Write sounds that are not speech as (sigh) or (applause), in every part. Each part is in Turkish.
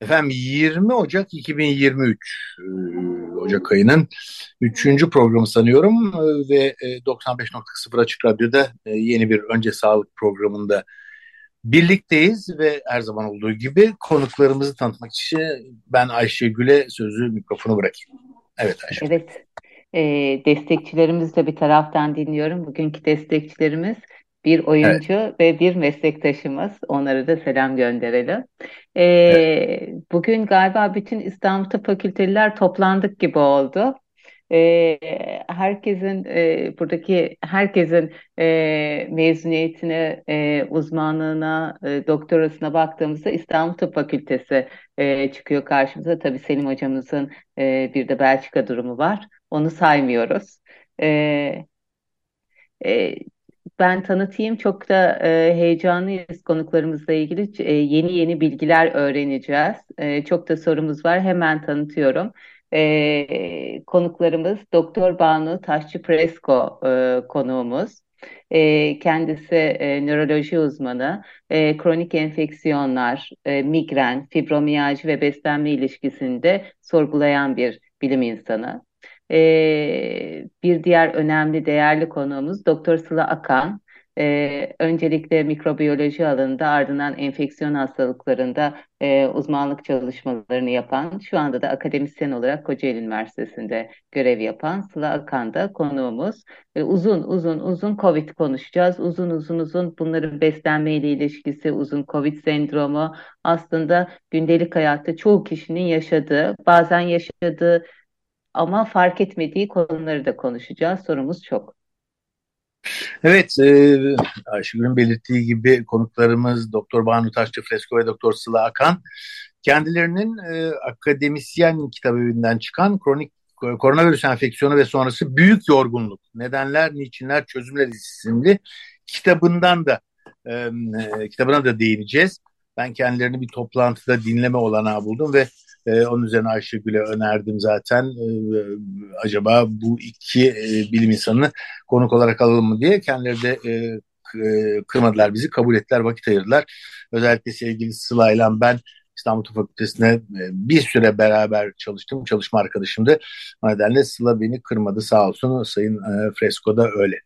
Efendim 20 Ocak 2023 e, Ocak ayının 3. programı sanıyorum e, ve 95.0 e, Açık Radyo'da yeni bir Önce Sağlık programında birlikteyiz ve her zaman olduğu gibi konuklarımızı tanıtmak için ben Ayşegül'e sözü mikrofonu bırakayım. Evet Ayşe. Evet. E, destekçilerimizi de bir taraftan dinliyorum. Bugünkü destekçilerimiz bir oyuncu evet. ve bir meslektaşımız. Onlara da selam gönderelim. Ee, evet. Bugün galiba bütün İstanbul Tıp Fakülteliler toplandık gibi oldu. Ee, herkesin e, buradaki herkesin e, mezuniyetine, e, uzmanlığına, e, doktorasına baktığımızda İstanbul Tıp Fakültesi e, çıkıyor karşımıza. Tabii Selim hocamızın e, bir de Belçika durumu var. Onu saymıyoruz. E, e, ben tanıtayım. Çok da e, heyecanlıyız konuklarımızla ilgili. E, yeni yeni bilgiler öğreneceğiz. E, çok da sorumuz var. Hemen tanıtıyorum. E, konuklarımız Doktor Banu Taşçı Presko e, konuğumuz. E, kendisi e, nöroloji uzmanı, e, kronik enfeksiyonlar, e, migren, fibromiyalji ve beslenme ilişkisinde sorgulayan bir bilim insanı. Ee, bir diğer önemli, değerli konuğumuz Doktor Sıla Akan. Ee, öncelikle mikrobiyoloji alanında ardından enfeksiyon hastalıklarında e, uzmanlık çalışmalarını yapan, şu anda da akademisyen olarak Kocaeli Üniversitesi'nde görev yapan Sıla Akan da konuğumuz. E, uzun uzun uzun COVID konuşacağız. Uzun uzun uzun bunların beslenme ile ilişkisi, uzun COVID sendromu aslında gündelik hayatta çoğu kişinin yaşadığı, bazen yaşadığı ama fark etmediği konuları da konuşacağız. Sorumuz çok. Evet, e, Ayşegül'ün belirttiği gibi konuklarımız Doktor Banu Taşçı Fresko ve Doktor Sıla Akan kendilerinin e, akademisyen kitabevinden çıkan kronik koronavirüs enfeksiyonu ve sonrası büyük yorgunluk, nedenler, niçinler, çözümler isimli kitabından da e, e, kitabına da değineceğiz. Ben kendilerini bir toplantıda dinleme olanağı buldum ve e, onun üzerine Ayşegül'e önerdim zaten. E, acaba bu iki e, bilim insanını konuk olarak alalım mı diye. Kendileri de e, e kırmadılar bizi, kabul ettiler, vakit ayırdılar. Özellikle sevgili Sıla ile ben İstanbul Tıp Fakültesi'ne e, bir süre beraber çalıştım. Çalışma arkadaşımdı. O nedenle Sıla beni kırmadı sağ olsun. Sayın e, Fresko da öyle.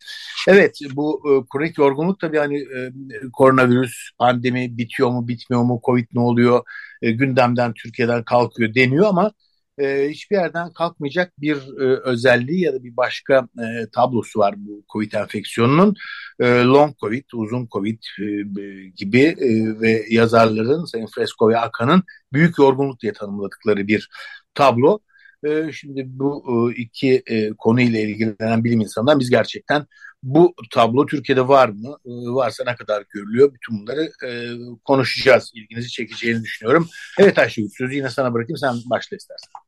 Evet bu e, kronik yorgunluk tabii hani e, koronavirüs pandemi bitiyor mu bitmiyor mu Covid ne oluyor gündemden Türkiye'den kalkıyor deniyor ama e, hiçbir yerden kalkmayacak bir e, özelliği ya da bir başka e, tablosu var bu COVID enfeksiyonunun. E, long COVID, uzun COVID e, gibi ve yazarların Sayın Fresco ve Akan'ın büyük yorgunluk diye tanımladıkları bir tablo. E, şimdi bu iki konuyla ilgilenen bilim insanından biz gerçekten bu tablo Türkiye'de var mı? Varsa ne kadar görülüyor? Bütün bunları konuşacağız. İlginizi çekeceğini düşünüyorum. Evet Ayşegül sözü yine sana bırakayım. Sen başla istersen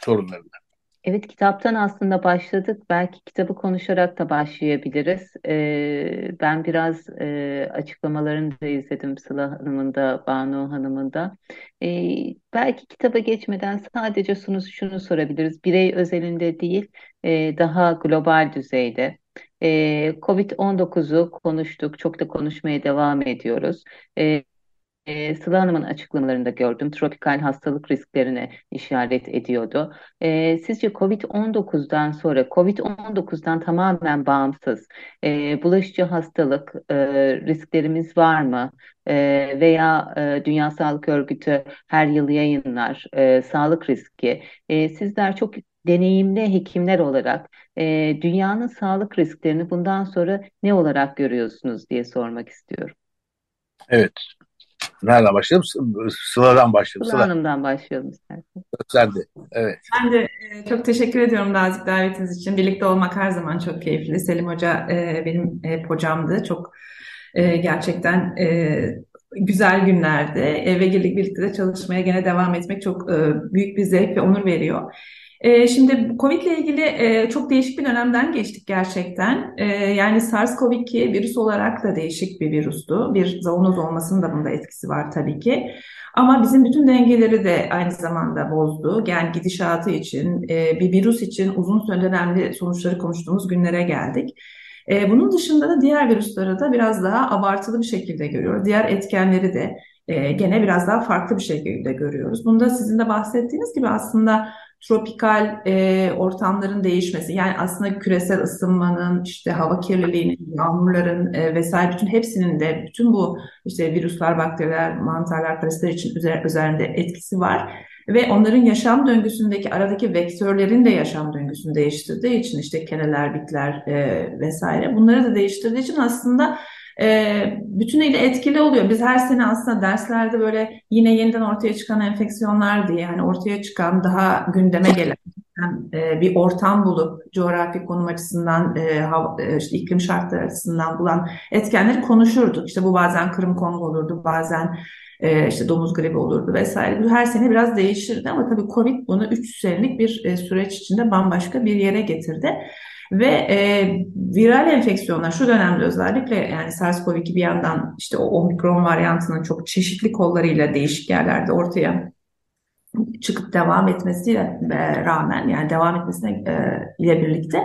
sorunlarına. Evet kitaptan aslında başladık. Belki kitabı konuşarak da başlayabiliriz. Ee, ben biraz e, açıklamalarını da izledim Sıla Hanım'ın da Banu Hanım'ın da. Ee, belki kitaba geçmeden sadece şunu, şunu sorabiliriz. Birey özelinde değil e, daha global düzeyde. Ee, Covid-19'u konuştuk, çok da konuşmaya devam ediyoruz. Ee, e, Sıla Hanım'ın açıklamalarında gördüm. Tropikal hastalık risklerine işaret ediyordu. E, sizce COVID-19'dan sonra, COVID-19'dan tamamen bağımsız e, bulaşıcı hastalık e, risklerimiz var mı? E, veya e, Dünya Sağlık Örgütü her yıl yayınlar e, sağlık riski. E, sizler çok deneyimli hekimler olarak e, dünyanın sağlık risklerini bundan sonra ne olarak görüyorsunuz diye sormak istiyorum. Evet, Nereden başlayalım? Sıla'dan başlayalım. Sıla Hanım'dan başlayalım istersen. Sen de. Evet. Ben de e, çok teşekkür ediyorum nazik davetiniz için. Birlikte olmak her zaman çok keyifli. Selim Hoca e, benim hep hocamdı. Çok e, gerçekten güzel günlerdi. Eve birlikte de çalışmaya gene devam etmek çok e, büyük bir zevk ve onur veriyor. E, şimdi Covid ile ilgili e, çok değişik bir dönemden geçtik gerçekten. E, yani SARS-CoV-2 virüs olarak da değişik bir virüstü. Bir zoonoz olmasının da bunda etkisi var tabii ki. Ama bizim bütün dengeleri de aynı zamanda bozdu. Yani gidişatı için, e, bir virüs için uzun dönemli sonuçları konuştuğumuz günlere geldik. E, bunun dışında da diğer virüsleri de biraz daha abartılı bir şekilde görüyoruz. Diğer etkenleri de gene biraz daha farklı bir şekilde görüyoruz. Bunda sizin de bahsettiğiniz gibi aslında tropikal e, ortamların değişmesi yani aslında küresel ısınmanın işte hava kirliliğinin yağmurların e, vesaire bütün hepsinin de bütün bu işte virüsler bakteriler mantarlar parazitler için üzer, üzerinde etkisi var. Ve onların yaşam döngüsündeki aradaki vektörlerin de yaşam döngüsünü değiştirdiği için işte keneler bitler e, vesaire bunları da değiştirdiği için aslında e, bütünüyle etkili oluyor. Biz her sene aslında derslerde böyle yine yeniden ortaya çıkan enfeksiyonlar diye yani ortaya çıkan daha gündeme gelen e, bir ortam bulup coğrafi konum açısından, e, hava, e, işte iklim şartları açısından bulan etkenleri konuşurduk. İşte bu bazen Kırım Kongo olurdu, bazen e, işte domuz gribi olurdu vesaire. Bu her sene biraz değişirdi ama tabii Covid bunu 3 senelik bir e, süreç içinde bambaşka bir yere getirdi. Ve e, viral enfeksiyonlar şu dönemde özellikle yani SARS-CoV-2 bir yandan işte o omikron varyantının çok çeşitli kollarıyla değişik yerlerde ortaya çıkıp devam etmesiyle rağmen yani devam etmesine e, ile birlikte.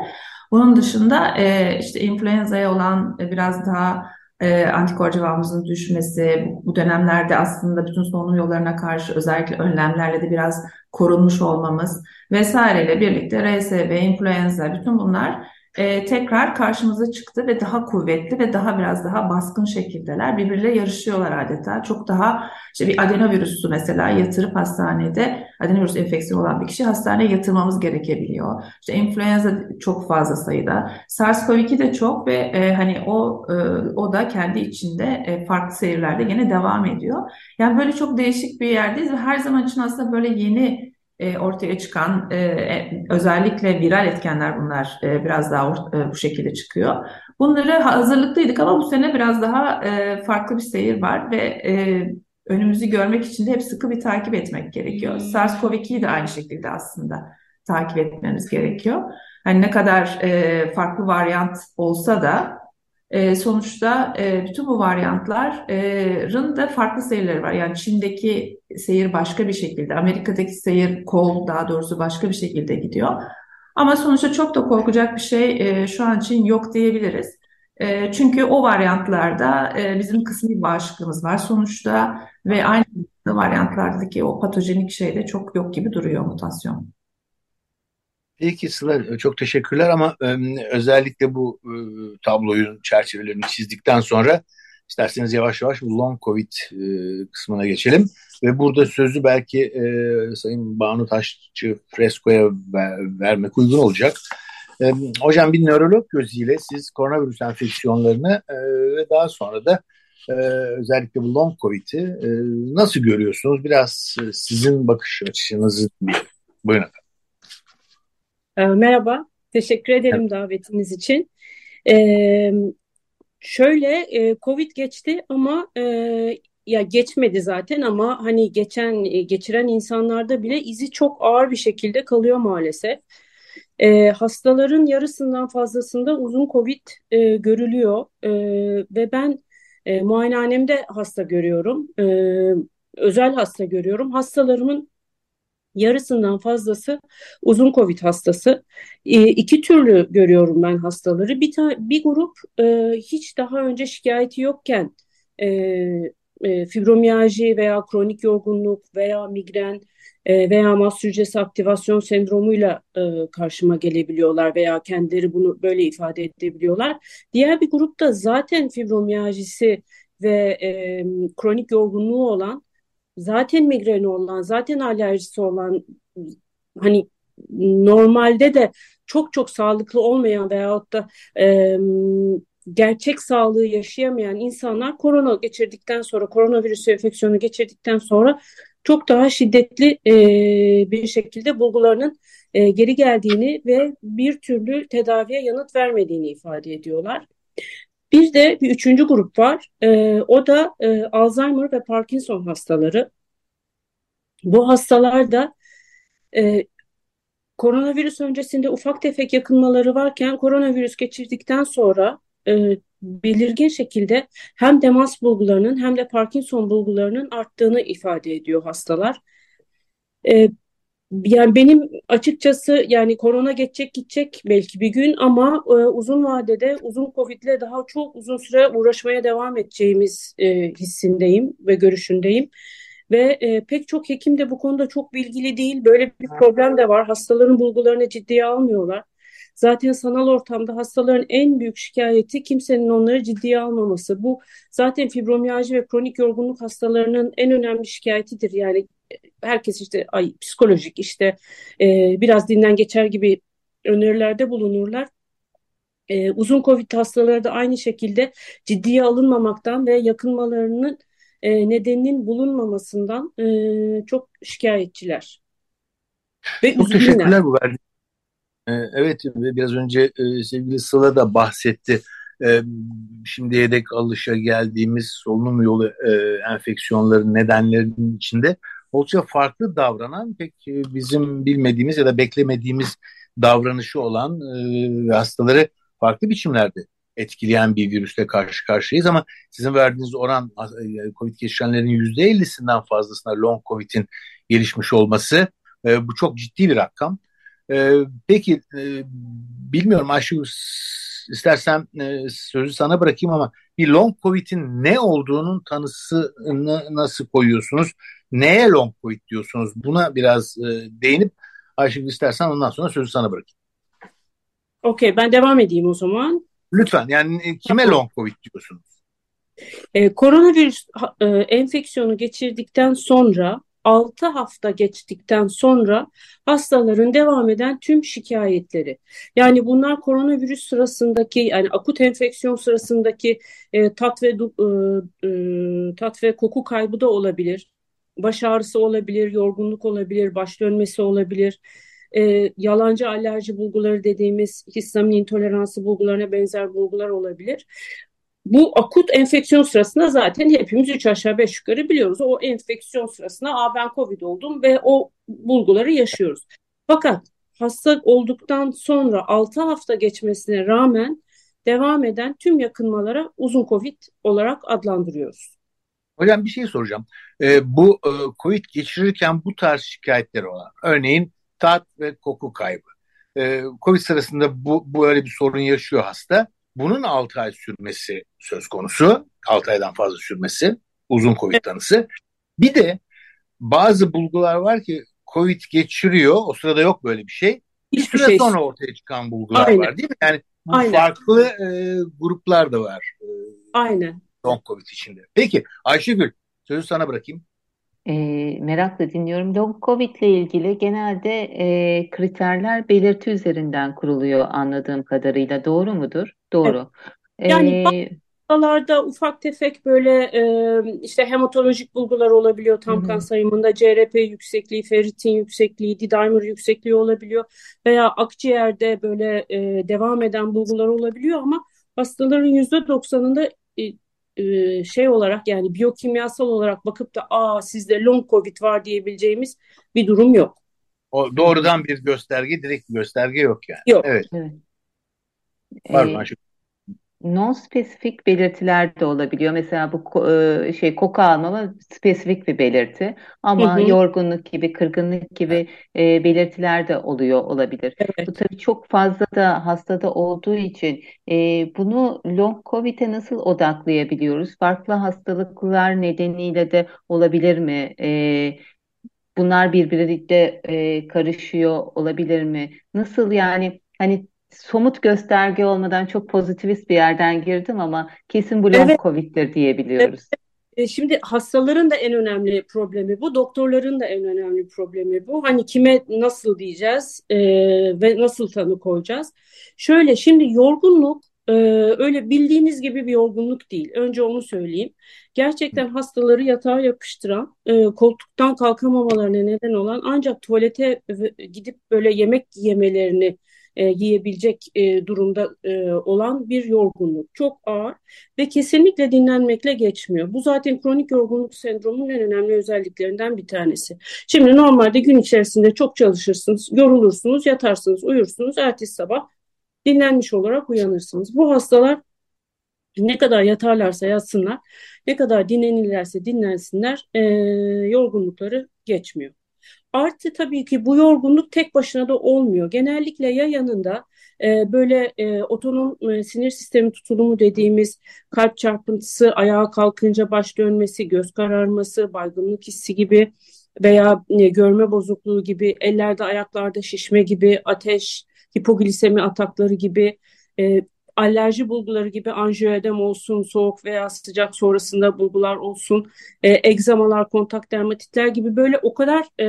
Bunun dışında e, işte influenza'ya olan e, biraz daha e, antikor cevabımızın düşmesi, bu dönemlerde aslında bütün solunum yollarına karşı özellikle önlemlerle de biraz korunmuş olmamız vesaireyle birlikte RSV, influenza bütün bunlar e, tekrar karşımıza çıktı ve daha kuvvetli ve daha biraz daha baskın şekildeler. Birbiriyle yarışıyorlar adeta. Çok daha işte bir adenovirüsü mesela yatırıp hastanede adenovirüs enfeksiyonu olan bir kişi hastaneye yatırmamız gerekebiliyor. İşte influenza çok fazla sayıda. SARS-CoV-2 de çok ve e, hani o e, o da kendi içinde e, farklı seyirlerde yine devam ediyor. Yani böyle çok değişik bir yerdeyiz ve her zaman için aslında böyle yeni e, ortaya çıkan e, e, özellikle viral etkenler bunlar e, biraz daha or, e, bu şekilde çıkıyor. Bunları hazırlıklıydık ama bu sene biraz daha e, farklı bir seyir var ve e, önümüzü görmek için de hep sıkı bir takip etmek gerekiyor. Hmm. SARS-CoV-2'yi de aynı şekilde aslında takip etmemiz gerekiyor. Hani ne kadar e, farklı varyant olsa da e, sonuçta e, bütün bu varyantların da farklı seyirleri var. Yani Çin'deki seyir başka bir şekilde, Amerika'daki seyir kol daha doğrusu başka bir şekilde gidiyor. Ama sonuçta çok da korkacak bir şey e, şu an için yok diyebiliriz. E, çünkü o varyantlarda e, bizim kısmi bağışıklığımız var sonuçta ve aynı varyantlardaki o patojenik şey de çok yok gibi duruyor mutasyon. Peki Sıla çok teşekkürler ama e, özellikle bu e, tabloyun çerçevelerini çizdikten sonra isterseniz yavaş yavaş bu long covid e, kısmına geçelim. Ve burada sözü belki e, Sayın Banu Taşçı Fresko'ya ver, vermek uygun olacak. E, hocam bir nörolog gözüyle siz koronavirüs enfeksiyonlarını e, ve daha sonra da e, özellikle bu long covid'i e, nasıl görüyorsunuz? Biraz e, sizin bakış açınızı Buyurun efendim. Ee, merhaba, teşekkür ederim evet. davetiniz için. Ee, şöyle, e, Covid geçti ama e, ya geçmedi zaten ama hani geçen e, geçiren insanlarda bile izi çok ağır bir şekilde kalıyor maalesef. E, hastaların yarısından fazlasında uzun Covid e, görülüyor e, ve ben e, muayenehanemde hasta görüyorum, e, özel hasta görüyorum. Hastalarımın yarısından fazlası uzun COVID hastası. E, iki türlü görüyorum ben hastaları. Bir, bir grup e, hiç daha önce şikayeti yokken e, e, fibromiyalji veya kronik yorgunluk veya migren e, veya mast hücresi aktivasyon sendromuyla e, karşıma gelebiliyorlar veya kendileri bunu böyle ifade edebiliyorlar. Diğer bir grupta zaten fibromiyajisi ve e, kronik yorgunluğu olan zaten migreni olan, zaten alerjisi olan hani normalde de çok çok sağlıklı olmayan veyahut da e, gerçek sağlığı yaşayamayan insanlar korona geçirdikten sonra, koronavirüs enfeksiyonu geçirdikten sonra çok daha şiddetli e, bir şekilde bulgularının e, geri geldiğini ve bir türlü tedaviye yanıt vermediğini ifade ediyorlar. Bir de bir üçüncü grup var. E, o da e, Alzheimer ve Parkinson hastaları. Bu hastalar da e, koronavirüs öncesinde ufak tefek yakınmaları varken koronavirüs geçirdikten sonra e, belirgin şekilde hem demans bulgularının hem de Parkinson bulgularının arttığını ifade ediyor hastalar. E, yani benim açıkçası yani korona geçecek gidecek belki bir gün ama e, uzun vadede uzun Covid'le daha çok uzun süre uğraşmaya devam edeceğimiz e, hissindeyim ve görüşündeyim. Ve e, pek çok hekim de bu konuda çok bilgili değil. Böyle bir problem de var. Hastaların bulgularını ciddiye almıyorlar. Zaten sanal ortamda hastaların en büyük şikayeti kimsenin onları ciddiye almaması. Bu zaten fibromiyalji ve kronik yorgunluk hastalarının en önemli şikayetidir. Yani herkes işte ay psikolojik işte e, biraz dinden geçer gibi önerilerde bulunurlar. E, uzun Covid hastaları da aynı şekilde ciddiye alınmamaktan ve yakınmalarının e, nedeninin bulunmamasından e, çok şikayetçiler. Ve çok teşekkürler bu verdiğiniz. Ee, evet biraz önce e, sevgili Sıla da bahsetti. Ee, şimdiye dek alışa geldiğimiz solunum yolu e, enfeksiyonların nedenlerinin içinde oldukça farklı davranan pek e, bizim bilmediğimiz ya da beklemediğimiz davranışı olan hastaları farklı biçimlerde etkileyen bir virüsle karşı karşıyayız ama sizin verdiğiniz oran COVID geçirenlerin %50'sinden fazlasına long COVID'in gelişmiş olması bu çok ciddi bir rakam. Peki bilmiyorum Ayşegül istersen sözü sana bırakayım ama bir long COVID'in ne olduğunun tanısını nasıl koyuyorsunuz? Neye long COVID diyorsunuz? Buna biraz değinip Ayşegül istersen ondan sonra sözü sana bırakayım. Okey ben devam edeyim o zaman. Lütfen yani kime long covid diyorsunuz? E, koronavirüs e, enfeksiyonu geçirdikten sonra 6 hafta geçtikten sonra hastaların devam eden tüm şikayetleri. Yani bunlar koronavirüs sırasındaki yani akut enfeksiyon sırasındaki e, tat ve e, e, tat ve koku kaybı da olabilir. Baş ağrısı olabilir, yorgunluk olabilir, baş dönmesi olabilir e, yalancı alerji bulguları dediğimiz histamin intoleransı bulgularına benzer bulgular olabilir. Bu akut enfeksiyon sırasında zaten hepimiz 3 aşağı 5 yukarı biliyoruz. O enfeksiyon sırasında Aa, ben COVID oldum ve o bulguları yaşıyoruz. Fakat hasta olduktan sonra 6 hafta geçmesine rağmen devam eden tüm yakınmalara uzun COVID olarak adlandırıyoruz. Hocam bir şey soracağım. Ee, bu e, COVID geçirirken bu tarz şikayetleri olan, örneğin tat ve koku kaybı. Ee, Covid sırasında bu, bu öyle bir sorun yaşıyor hasta. Bunun 6 ay sürmesi söz konusu. 6 aydan fazla sürmesi. Uzun Covid tanısı. Bir de bazı bulgular var ki Covid geçiriyor. O sırada yok böyle bir şey. Bir Hiçbir süre şey. sonra ortaya çıkan bulgular Aynen. var değil mi? Yani bu Aynen. farklı e, gruplar da var. E, Aynen. Long Covid içinde. Peki Ayşegül sözü sana bırakayım. E, merakla dinliyorum. Long COVID ile ilgili genelde e, kriterler belirti üzerinden kuruluyor anladığım kadarıyla. Doğru mudur? Doğru. Evet. Yani ee, hastalarda ufak tefek böyle e, işte hematolojik bulgular olabiliyor tam kan sayımında CRP yüksekliği, ferritin yüksekliği, D-dimer yüksekliği olabiliyor veya akciğerde böyle e, devam eden bulgular olabiliyor ama hastaların %90'ında e, e, şey olarak yani biyokimyasal olarak bakıp da aa sizde long covid var diyebileceğimiz bir durum yok. O doğrudan bir gösterge, direkt bir gösterge yok yani. Yok. Evet. evet. Pardon, ee, non-spesifik belirtiler de olabiliyor. Mesela bu e, şey koku almama spesifik bir belirti ama hı hı. yorgunluk gibi, kırgınlık gibi e, belirtiler de oluyor olabilir. Evet. Bu tabii çok fazla da hastada olduğu için e, bunu long covid'e nasıl odaklayabiliyoruz? Farklı hastalıklar nedeniyle de olabilir mi? E, bunlar birbiriyle e, karışıyor olabilir mi? Nasıl yani hani somut gösterge olmadan çok pozitivist bir yerden girdim ama kesin bu long evet. covid'dir diyebiliyoruz. Evet. E, şimdi hastaların da en önemli problemi bu, doktorların da en önemli problemi bu. Hani kime nasıl diyeceğiz e, ve nasıl tanı koyacağız? Şöyle şimdi yorgunluk e, öyle bildiğiniz gibi bir yorgunluk değil. Önce onu söyleyeyim. Gerçekten hastaları yatağa yapıştıran, e, koltuktan kalkamamalarına neden olan ancak tuvalete gidip böyle yemek yemelerini e, giyebilecek e, durumda e, olan bir yorgunluk. Çok ağır ve kesinlikle dinlenmekle geçmiyor. Bu zaten kronik yorgunluk sendromunun en önemli özelliklerinden bir tanesi. Şimdi normalde gün içerisinde çok çalışırsınız, yorulursunuz, yatarsınız, uyursunuz. Ertesi sabah dinlenmiş olarak uyanırsınız. Bu hastalar ne kadar yatarlarsa yatsınlar, ne kadar dinlenirlerse dinlensinler, e, yorgunlukları geçmiyor. Artı tabii ki bu yorgunluk tek başına da olmuyor. Genellikle ya yanında e, böyle e, otonom e, sinir sistemi tutulumu dediğimiz kalp çarpıntısı, ayağa kalkınca baş dönmesi, göz kararması, baygınlık hissi gibi veya e, görme bozukluğu gibi, ellerde ayaklarda şişme gibi, ateş, hipoglisemi atakları gibi e, alerji bulguları gibi anjiyoedem olsun, soğuk veya sıcak sonrasında bulgular olsun, e, egzamalar, kontak dermatitler gibi böyle o kadar e,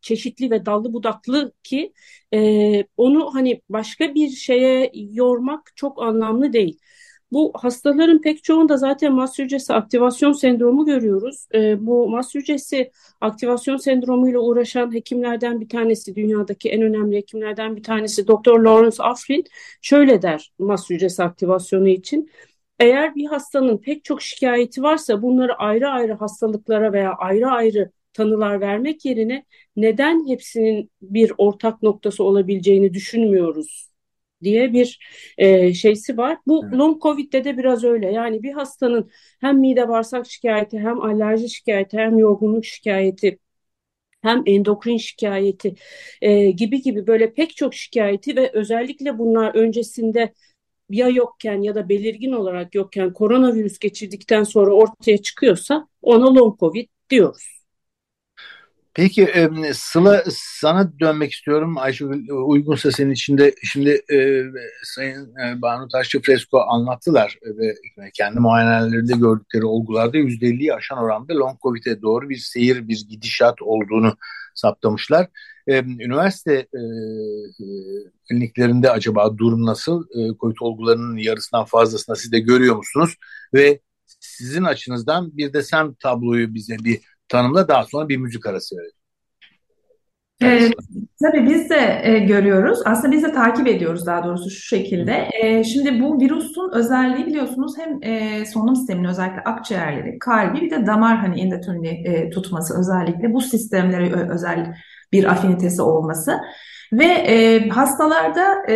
çeşitli ve dallı budaklı ki e, onu hani başka bir şeye yormak çok anlamlı değil. Bu hastaların pek çoğunda zaten mast hücresi aktivasyon sendromu görüyoruz. E, bu mast hücresi aktivasyon sendromuyla uğraşan hekimlerden bir tanesi, dünyadaki en önemli hekimlerden bir tanesi Dr. Lawrence Afrin şöyle der mast hücresi aktivasyonu için. Eğer bir hastanın pek çok şikayeti varsa bunları ayrı ayrı hastalıklara veya ayrı ayrı tanılar vermek yerine neden hepsinin bir ortak noktası olabileceğini düşünmüyoruz diye bir e, şeysi var. Bu evet. long covid'de de biraz öyle. Yani bir hastanın hem mide bağırsak şikayeti hem alerji şikayeti hem yorgunluk şikayeti hem endokrin şikayeti e, gibi gibi böyle pek çok şikayeti ve özellikle bunlar öncesinde ya yokken ya da belirgin olarak yokken koronavirüs geçirdikten sonra ortaya çıkıyorsa ona long covid diyoruz. Peki Sıla sana dönmek istiyorum. Ayşegül uygunsa senin içinde şimdi e, Sayın e, Banu Taşçı Fresko anlattılar ve kendi muayenelerinde gördükleri olgularda %50'yi aşan oranda long covid'e doğru bir seyir, bir gidişat olduğunu saptamışlar. E, üniversite e, kliniklerinde acaba durum nasıl? E, COVID olgularının yarısından fazlasına siz de görüyor musunuz? Ve sizin açınızdan bir de sen tabloyu bize bir tanımla daha sonra bir müzik arası verelim. Evet, tabii biz de e, görüyoruz. Aslında biz de takip ediyoruz daha doğrusu şu şekilde. E, şimdi bu virüsün özelliği biliyorsunuz hem e, solunum sisteminin özellikle akciğerleri, kalbi bir de damar hani endotönini e, tutması özellikle bu sistemlere özel bir afinitesi olması. Ve e, hastalarda e,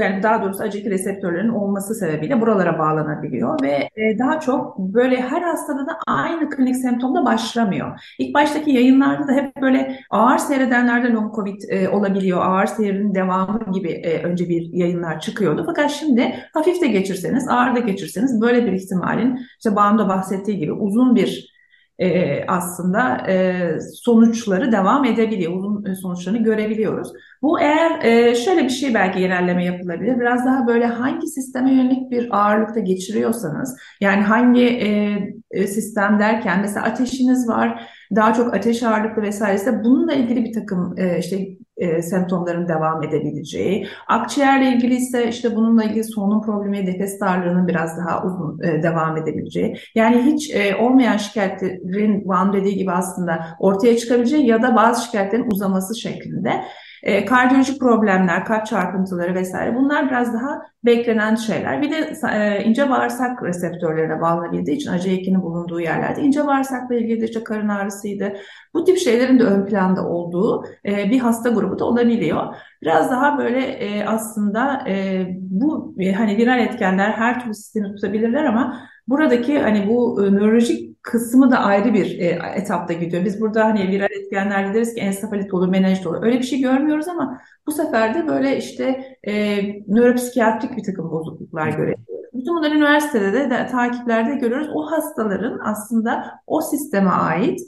yani daha doğrusu acıklı reseptörlerin olması sebebiyle buralara bağlanabiliyor ve e, daha çok böyle her hastada da aynı klinik semptomda başlamıyor. İlk baştaki yayınlarda da hep böyle ağır seyredenlerde long covid e, olabiliyor, ağır seyrin devamı gibi e, önce bir yayınlar çıkıyordu. Fakat şimdi hafif de geçirseniz, ağır da geçirseniz böyle bir ihtimalin işte Bağım'da bahsettiği gibi uzun bir e, aslında e, sonuçları devam edebiliyor. Uzun e, sonuçlarını görebiliyoruz. Bu eğer e, şöyle bir şey belki genelleme yapılabilir. Biraz daha böyle hangi sisteme yönelik bir ağırlıkta geçiriyorsanız yani hangi e, e sistem derken mesela ateşiniz var daha çok ateş ağırlıklı vesairese bununla ilgili bir takım e, işte e, semptomların devam edebileceği. Akciğerle ilgili ise işte bununla ilgili solunum problemi, nefes darlığının biraz daha uzun e, devam edebileceği. Yani hiç e, olmayan şikayetlerin Van dediği gibi aslında ortaya çıkabileceği ya da bazı şikayetlerin uzaması şeklinde. E, kardiyolojik problemler, kalp çarpıntıları vesaire bunlar biraz daha beklenen şeyler. Bir de e, ince bağırsak reseptörlerine bağlanabildiği için ACE2'nin bulunduğu yerlerde ince bağırsakla ilgili de işte karın ağrısıydı. Bu tip şeylerin de ön planda olduğu e, bir hasta grubu da olabiliyor. Biraz daha böyle e, aslında e, bu e, hani viral etkenler her türlü sistemi tutabilirler ama buradaki hani bu e, nörolojik kısmı da ayrı bir e, etapta gidiyor. Biz burada hani viral etkenler deriz ki ensefalit olur, menenjit olur. Öyle bir şey görmüyoruz ama bu sefer de böyle işte e, nöropsikiyatrik bir takım bozukluklar görebiliyoruz. Bütün bunları üniversitede de, de takiplerde görüyoruz. O hastaların aslında o sisteme ait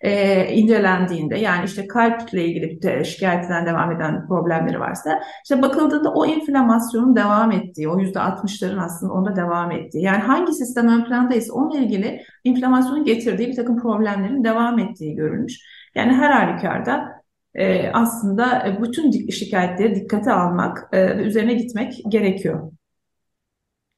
e, incelendiğinde yani işte kalple ilgili bir şikayetinden devam eden problemleri varsa işte bakıldığında o inflamasyonun devam ettiği, o yüzde 60'ların aslında onda devam ettiği yani hangi sistem ön plandaysa onunla ilgili inflamasyonun getirdiği bir takım problemlerin devam ettiği görülmüş. Yani her halükarda e, aslında bütün şikayetleri dikkate almak ve e, üzerine gitmek gerekiyor.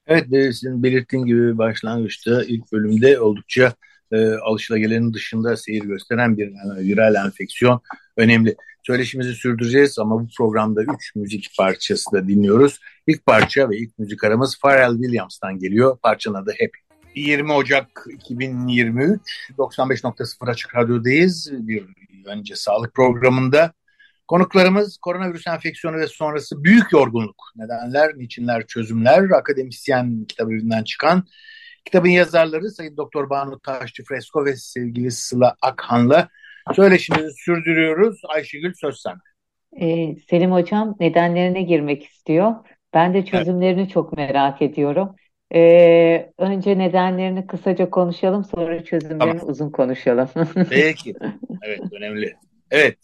Evet, sizin belirttiğim gibi başlangıçta ilk bölümde oldukça e, alışılagelenin dışında seyir gösteren bir yani, viral enfeksiyon önemli. Söyleşimizi sürdüreceğiz ama bu programda üç müzik parçası da dinliyoruz. İlk parça ve ilk müzik aramız Pharrell Williams'tan geliyor. Parçanın adı Happy. 20 Ocak 2023 95.0 Açık Radyo'dayız. Bir önce sağlık programında konuklarımız koronavirüs enfeksiyonu ve sonrası büyük yorgunluk nedenler, niçinler, çözümler akademisyen kitabevinden çıkan kitabın yazarları Sayın Doktor Banu Taşçı Fresko ve sevgili Sıla Akhan'la söyleşimizi sürdürüyoruz. Ayşegül söz sen. Ee, Selim Hocam nedenlerine girmek istiyor. Ben de çözümlerini evet. çok merak ediyorum. Ee, önce nedenlerini kısaca konuşalım, sonra çözümlerini tamam. uzun konuşalım. (laughs) Peki, evet önemli. Evet,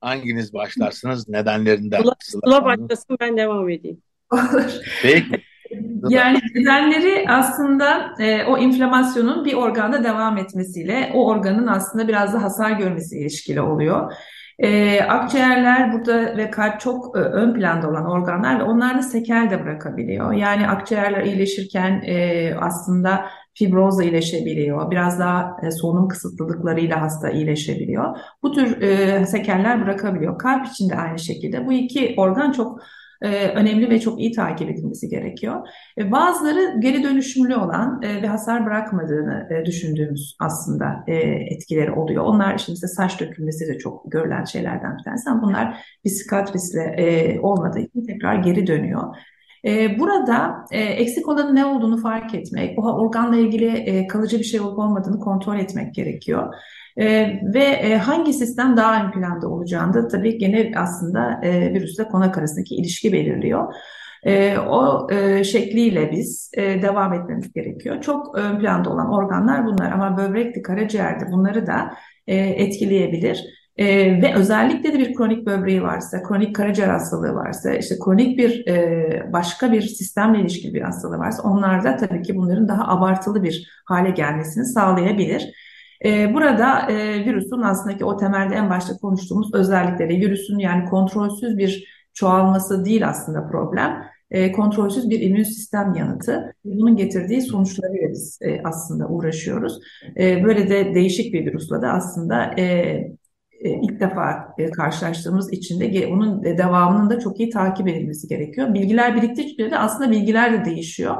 hanginiz başlarsınız nedenlerinden? Sıla başlasın, ben devam edeyim. Peki. Yani nedenleri aslında e, o inflamasyonun bir organda devam etmesiyle o organın aslında biraz da hasar görmesi ilişkili oluyor. E, akciğerler burada ve kalp çok e, ön planda olan organlar ve onlar da sekel de bırakabiliyor. Yani akciğerler iyileşirken e, aslında fibrozla iyileşebiliyor. Biraz daha e, solunum kısıtlılıklarıyla hasta iyileşebiliyor. Bu tür e, sekeller bırakabiliyor. Kalp için de aynı şekilde. Bu iki organ çok e, önemli ve çok iyi takip edilmesi gerekiyor. E, bazıları geri dönüşümlü olan e, ve hasar bırakmadığını e, düşündüğümüz aslında etkileri oluyor. Onlar işte mesela saç dökülmesi de çok görülen şeylerden bir tanesi ama bunlar psikatrisle e, olmadığı için tekrar geri dönüyor. Burada eksik olanın ne olduğunu fark etmek, bu organla ilgili kalıcı bir şey olup olmadığını kontrol etmek gerekiyor. E, ve e, hangi sistem daha ön planda olacağını da tabii gene aslında e, virüsle konak arasındaki ilişki belirliyor. E, o e, şekliyle biz e, devam etmemiz gerekiyor. Çok ön planda olan organlar bunlar ama böbrekti, karaciğerdi bunları da e, etkileyebilir. E, ve özellikle de bir kronik böbreği varsa, kronik karaciğer hastalığı varsa, işte kronik bir e, başka bir sistemle ilişkili bir hastalığı varsa onlarda tabii ki bunların daha abartılı bir hale gelmesini sağlayabilir. E, burada e, virüsün aslında ki o temelde en başta konuştuğumuz özellikleri, virüsün yani kontrolsüz bir çoğalması değil aslında problem. E, kontrolsüz bir immün sistem yanıtı. Bunun getirdiği sonuçlarıyla biz e, aslında uğraşıyoruz. E, böyle de değişik bir virüsle de aslında e, e, ilk defa e, karşılaştığımız için de onun devamının da çok iyi takip edilmesi gerekiyor. Bilgiler biriktikçe de aslında bilgiler de değişiyor.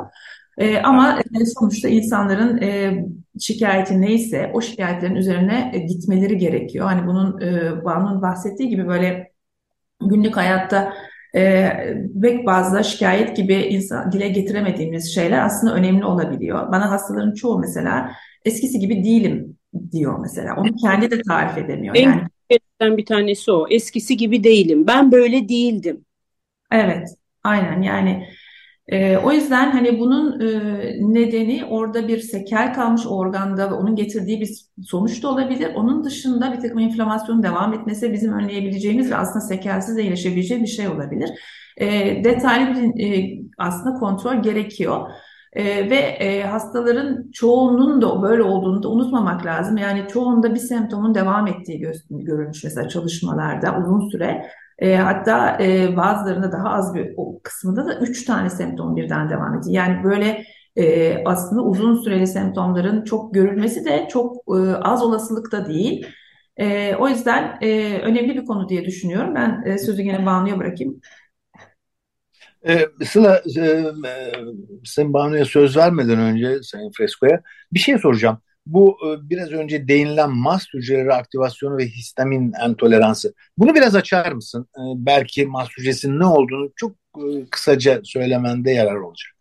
E, ama e, sonuçta insanların e, şikayeti neyse o şikayetlerin üzerine e, gitmeleri gerekiyor. Hani bunun e, Banu'nun bahsettiği gibi böyle günlük hayatta e, pek bazı şikayet gibi insan dile getiremediğimiz şeyler aslında önemli olabiliyor. Bana hastaların çoğu mesela eskisi gibi değilim diyor mesela. Onu kendi de tarif edemiyor. En yani. bir tanesi o. Eskisi gibi değilim. Ben böyle değildim. Evet, aynen yani e, o yüzden hani bunun e, nedeni orada bir sekel kalmış organda ve onun getirdiği bir sonuç da olabilir. Onun dışında bir takım inflamasyonun devam etmesi bizim önleyebileceğimiz ve aslında sekelsiz de iyileşebileceği bir şey olabilir. E, detaylı bir e, aslında kontrol gerekiyor. E, ve e, hastaların çoğunun da böyle olduğunu da unutmamak lazım. Yani çoğunda bir semptomun devam ettiği görülmüş mesela çalışmalarda uzun süre. E, hatta e, bazılarında daha az bir o kısmında da üç tane semptom birden devam ediyor. Yani böyle e, aslında uzun süreli semptomların çok görülmesi de çok e, az olasılık da değil. E, o yüzden e, önemli bir konu diye düşünüyorum. Ben e, sözü gene Banu'ya bırakayım. Ee, Sıla, e, e, sen Banu'ya söz vermeden önce Sayın Fresko'ya bir şey soracağım bu e, biraz önce değinilen mast hücreleri aktivasyonu ve histamin intoleransı. Bunu biraz açar mısın? E, belki mast hücresinin ne olduğunu çok e, kısaca söylemende yarar olacak.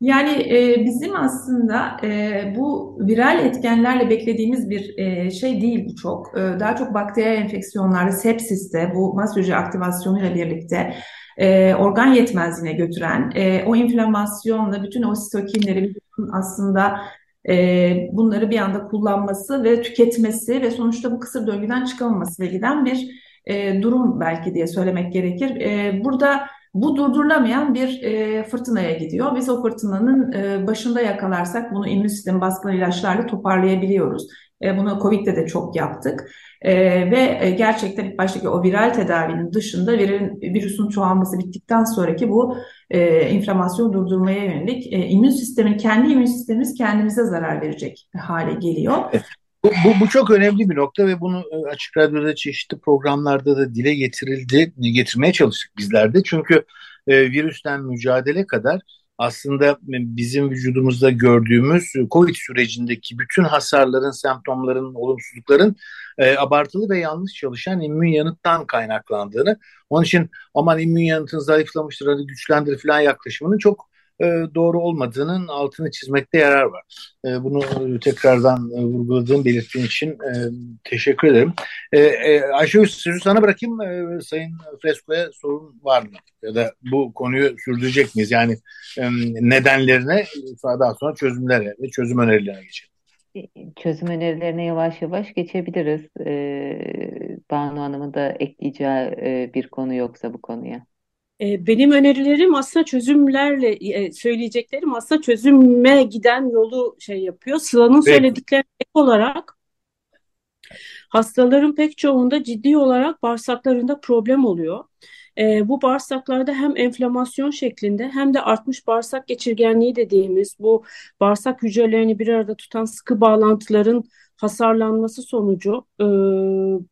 Yani e, bizim aslında e, bu viral etkenlerle beklediğimiz bir e, şey değil bu çok. E, daha çok bakteriyel enfeksiyonlarda, sepsiste bu mast hücre aktivasyonuyla birlikte e, organ yetmezliğine götüren, e, o inflamasyonla bütün o sitokinleri aslında e, bunları bir anda kullanması ve tüketmesi ve sonuçta bu kısır döngüden çıkamaması ile giden bir e, durum belki diye söylemek gerekir. E, burada bu durdurulamayan bir e, fırtınaya gidiyor. Biz o fırtınanın e, başında yakalarsak bunu immün sistemi baskılı ilaçlarla toparlayabiliyoruz. Bunu Covid'de de çok yaptık. E, ve gerçekten ilk baştaki o viral tedavinin dışında virün, virüsün çoğalması bittikten sonraki bu e, inflamasyon durdurmaya yönelik e, immün sistemin, kendi immün sistemimiz kendimize zarar verecek hale geliyor. Bu, bu, bu çok önemli bir nokta ve bunu e, Açık Radyo'da çeşitli programlarda da dile getirildi, getirmeye çalıştık bizler de. Çünkü e, virüsten mücadele kadar aslında bizim vücudumuzda gördüğümüz COVID sürecindeki bütün hasarların, semptomların, olumsuzlukların e, abartılı ve yanlış çalışan immün yanıttan kaynaklandığını, onun için aman immün yanıtın zayıflamıştır, hadi güçlendir falan yaklaşımının çok doğru olmadığının altını çizmekte yarar var. E, bunu tekrardan e, vurguladığım, belirttiğin için teşekkür ederim. Ayşe sözü sana bırakayım. Sayın Fresko'ya sorun var mı? Ya da bu konuyu sürdürecek miyiz? Yani nedenlerine daha sonra çözümlere ve çözüm önerilerine geçelim çözüm önerilerine yavaş yavaş geçebiliriz. Ee, Banu Hanım'ın da ekleyeceği bir konu yoksa bu konuya. E, benim önerilerim aslında çözümlerle e, söyleyeceklerim aslında çözüme giden yolu şey yapıyor. Sıla'nın söyledikleri ek olarak hastaların pek çoğunda ciddi olarak bağırsaklarında problem oluyor. E, bu bağırsaklarda hem enflamasyon şeklinde hem de artmış bağırsak geçirgenliği dediğimiz bu bağırsak hücrelerini bir arada tutan sıkı bağlantıların hasarlanması sonucu e,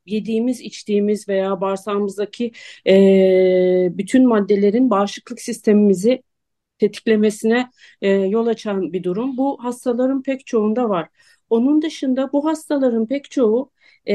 yediğimiz, içtiğimiz veya bağırsağımızdaki e, bütün maddelerin bağışıklık sistemimizi tetiklemesine e, yol açan bir durum. Bu hastaların pek çoğunda var. Onun dışında bu hastaların pek çoğu e,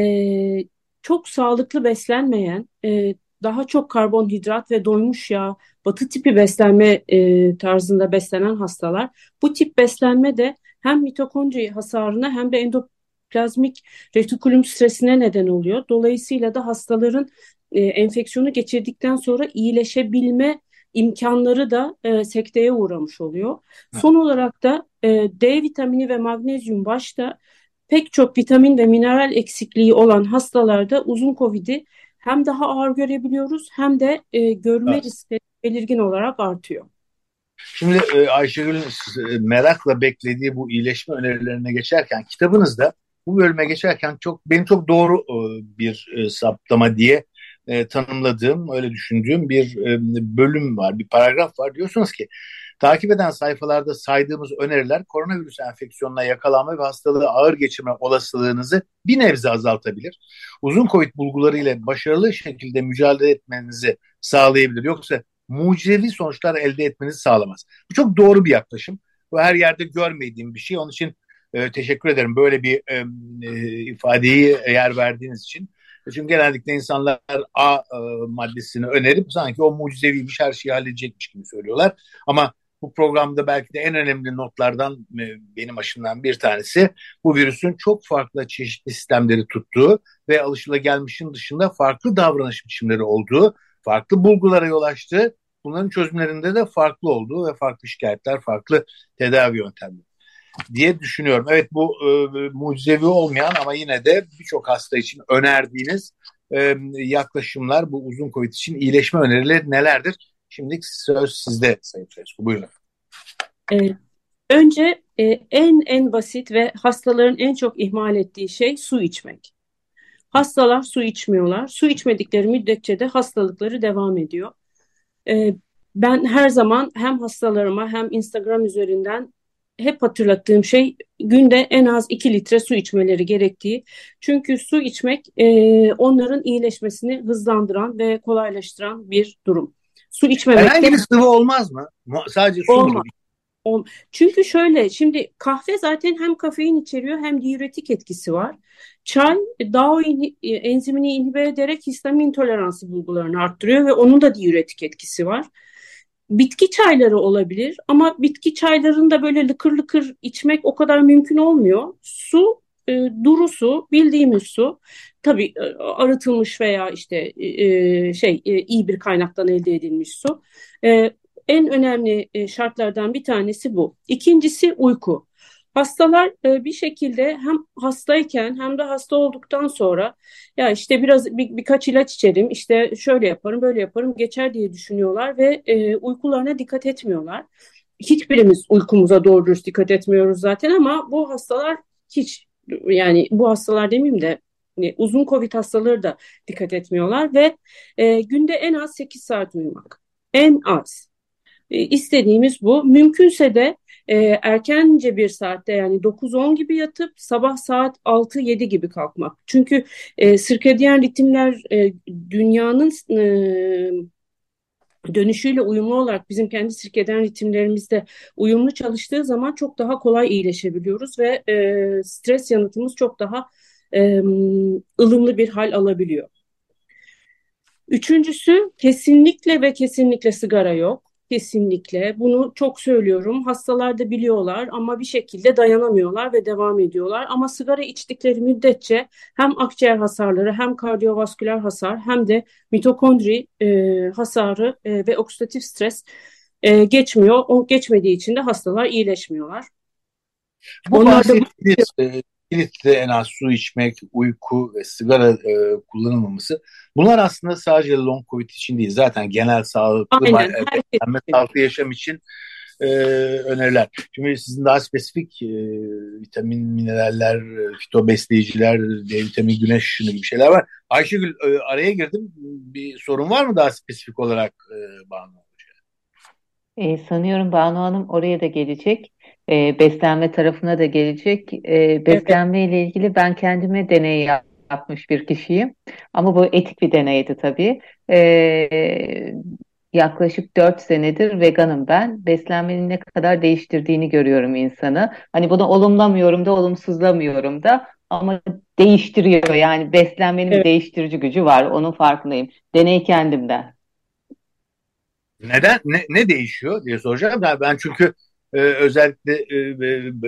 çok sağlıklı beslenmeyen, e, daha çok karbonhidrat ve doymuş yağ, batı tipi beslenme e, tarzında beslenen hastalar. Bu tip beslenme de hem mitokondri hasarına hem de endop plazmik retikulum stresine neden oluyor. Dolayısıyla da hastaların e, enfeksiyonu geçirdikten sonra iyileşebilme imkanları da e, sekteye uğramış oluyor. Evet. Son olarak da e, D vitamini ve magnezyum başta pek çok vitamin ve mineral eksikliği olan hastalarda uzun COVID'i hem daha ağır görebiliyoruz hem de e, görme evet. riski belirgin olarak artıyor. Şimdi e, Ayşegül'ün merakla beklediği bu iyileşme önerilerine geçerken kitabınızda bu bölüme geçerken çok benim çok doğru e, bir e, saptama diye e, tanımladığım, öyle düşündüğüm bir bölüm var, bir paragraf var. Diyorsunuz ki takip eden sayfalarda saydığımız öneriler koronavirüs enfeksiyonuna yakalanma ve hastalığı ağır geçirme olasılığınızı bir nebze azaltabilir. Uzun COVID bulguları ile başarılı şekilde mücadele etmenizi sağlayabilir. Yoksa mucizevi sonuçlar elde etmenizi sağlamaz. Bu çok doğru bir yaklaşım. Bu her yerde görmediğim bir şey. Onun için e, teşekkür ederim böyle bir e, ifadeyi yer verdiğiniz için. Çünkü genellikle insanlar A e, maddesini önerip sanki o mucizeviymiş her şeyi halledecekmiş gibi söylüyorlar. Ama bu programda belki de en önemli notlardan e, benim açımdan bir tanesi bu virüsün çok farklı çeşitli sistemleri tuttuğu ve alışılagelmişin dışında farklı davranış biçimleri olduğu, farklı bulgulara yol açtığı, bunların çözümlerinde de farklı olduğu ve farklı şikayetler, farklı tedavi yöntemleri diye düşünüyorum. Evet bu e, mucizevi olmayan ama yine de birçok hasta için önerdiğiniz e, yaklaşımlar bu uzun COVID için iyileşme önerileri nelerdir? Şimdi söz sizde Sayın Fresco. Buyurun. Evet. Önce e, en en basit ve hastaların en çok ihmal ettiği şey su içmek. Hastalar su içmiyorlar. Su içmedikleri müddetçe de hastalıkları devam ediyor. E, ben her zaman hem hastalarıma hem Instagram üzerinden hep hatırlattığım şey günde en az 2 litre su içmeleri gerektiği. Çünkü su içmek e, onların iyileşmesini hızlandıran ve kolaylaştıran bir durum. Su içmemek Herhangi bir sıvı olmaz mı? Sadece su olmaz. mu? Çünkü şöyle şimdi kahve zaten hem kafein içeriyor hem diüretik etkisi var. Çay DAO e, enzimini inhibe ederek histamin toleransı bulgularını arttırıyor ve onun da diüretik etkisi var bitki çayları olabilir ama bitki çaylarını da böyle lıkır lıkır içmek o kadar mümkün olmuyor. Su, e, duru su, bildiğimiz su. Tabii e, arıtılmış veya işte e, e şey e, iyi bir kaynaktan elde edilmiş su. E, en önemli e, şartlardan bir tanesi bu. İkincisi uyku. Hastalar e, bir şekilde hem hastayken hem de hasta olduktan sonra ya işte biraz bir, birkaç ilaç içerim işte şöyle yaparım böyle yaparım geçer diye düşünüyorlar ve e, uykularına dikkat etmiyorlar. Hiçbirimiz uykumuza doğru dürüst dikkat etmiyoruz zaten ama bu hastalar hiç yani bu hastalar demeyeyim de hani uzun COVID hastaları da dikkat etmiyorlar ve e, günde en az 8 saat uyumak. En az. E, istediğimiz bu. Mümkünse de e, erkence bir saatte yani 9-10 gibi yatıp sabah saat 6-7 gibi kalkmak. Çünkü e, sirkadiyen ritimler e, dünyanın e, dönüşüyle uyumlu olarak bizim kendi sirkeden ritimlerimizde uyumlu çalıştığı zaman çok daha kolay iyileşebiliyoruz ve e, stres yanıtımız çok daha e, ılımlı bir hal alabiliyor. Üçüncüsü kesinlikle ve kesinlikle sigara yok. Kesinlikle. Bunu çok söylüyorum. Hastalar da biliyorlar ama bir şekilde dayanamıyorlar ve devam ediyorlar. Ama sigara içtikleri müddetçe hem akciğer hasarları hem kardiyovasküler hasar hem de mitokondri e, hasarı e, ve oksidatif stres e, geçmiyor. O geçmediği için de hastalar iyileşmiyorlar. Bu Onlar da kilitle en az su içmek, uyku ve sigara e, kullanılmaması bunlar aslında sadece long covid için değil zaten genel sağlıklı Aynen, beslenme, sağlıklı yaşam için e, öneriler. Şimdi sizin daha spesifik e, vitamin, mineraller, fitobesleyiciler, D vitamin, güneş ışını gibi şeyler var. Ayşegül e, araya girdim. Bir sorun var mı daha spesifik olarak e, Banu? E, sanıyorum Banu Hanım oraya da gelecek e, beslenme tarafına da gelecek. E, beslenme ile ilgili ben kendime deney yapmış bir kişiyim. Ama bu etik bir deneydi tabii. E, yaklaşık 4 senedir veganım ben. Beslenmenin ne kadar değiştirdiğini görüyorum insanı. Hani bunu olumlamıyorum da olumsuzlamıyorum da ama değiştiriyor. Yani beslenmenin evet. değiştirici gücü var. Onun farkındayım. Deney kendimden. Neden? Ne, ne değişiyor diye soracağım. Ben çünkü e, özellikle e,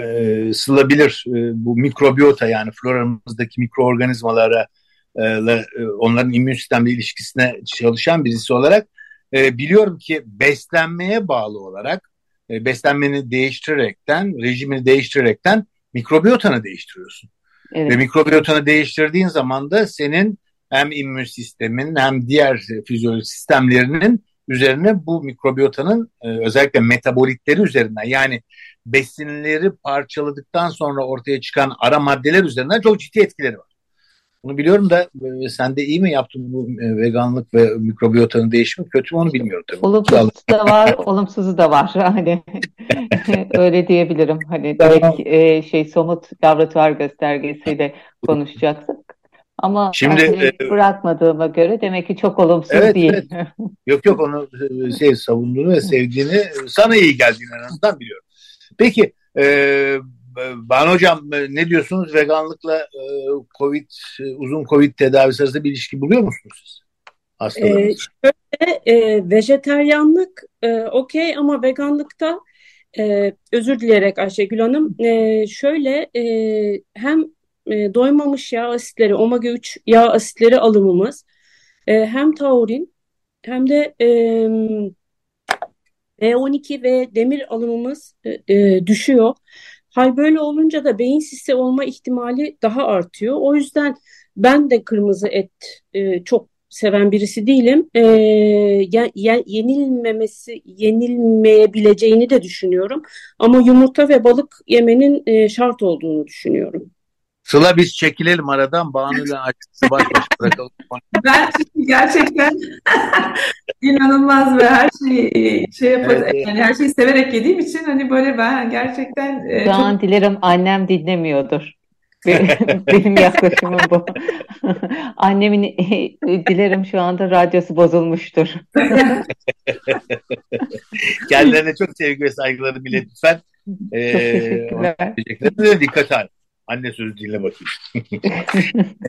e, sılabilir e, bu mikrobiyota yani floramızdaki mikroorganizmalara e, e, onların immün sistemle ilişkisine çalışan birisi olarak e, biliyorum ki beslenmeye bağlı olarak e, beslenmeni değiştirerekten rejimini değiştirerekten mikrobiyotanı değiştiriyorsun. Evet. Ve mikrobiyotanı değiştirdiğin zaman da senin hem immün sistemin hem diğer fizyolojik sistemlerinin üzerine bu mikrobiyotanın e, özellikle metabolitleri üzerinden yani besinleri parçaladıktan sonra ortaya çıkan ara maddeler üzerinden çok ciddi etkileri var. Bunu biliyorum da e, sen de iyi mi yaptın bu e, veganlık ve mikrobiyotanın değişimi kötü mü onu bilmiyorum tabii. Olumsuzu da var, olumsuzu da var. (laughs) Hani (laughs) öyle diyebilirim. Hani direkt e, şey somut laboratuvar göstergesiyle konuşacaksak. Ama Şimdi e, bırakmadığıma göre demek ki çok olumsuz evet, değil. Evet. (laughs) Yok yok onu e, şey savunduğunu ve sevdiğini sana iyi geldiğini en azından biliyorum. Peki e, Banu Hocam e, ne diyorsunuz? Veganlıkla e, COVID, uzun COVID tedavisi arasında bir ilişki buluyor musunuz siz? Ee, şöyle, e, vejeteryanlık e, okey ama veganlıkta e, özür dileyerek Ayşegül Hanım e, şöyle e, hem e, doymamış yağ asitleri, omega 3 yağ asitleri alımımız e, hem taurin hem de e, B12 ve demir alımımız e, e, düşüyor. Hal böyle olunca da beyin sisi olma ihtimali daha artıyor. O yüzden ben de kırmızı et e, çok seven birisi değilim. E, ye, ye, yenilmemesi, yenilmeyebileceğini de düşünüyorum. Ama yumurta ve balık yemenin e, şart olduğunu düşünüyorum. Sıla biz çekilelim aradan Banu'yla (laughs) açıkçası baş başa bırakalım. ben çünkü gerçekten (laughs) inanılmaz ve her şeyi şey yaparız. Evet, yani her şeyi severek yediğim için hani böyle ben gerçekten e, Şu çok... an dilerim annem dinlemiyordur. (laughs) Benim yaklaşımım bu. Annemin dilerim şu anda radyosu bozulmuştur. Kendilerine çok sevgi ve saygıları bile lütfen. Ee, çok teşekkürler. Dikkat et. Anne sözü dinle bakayım. (laughs)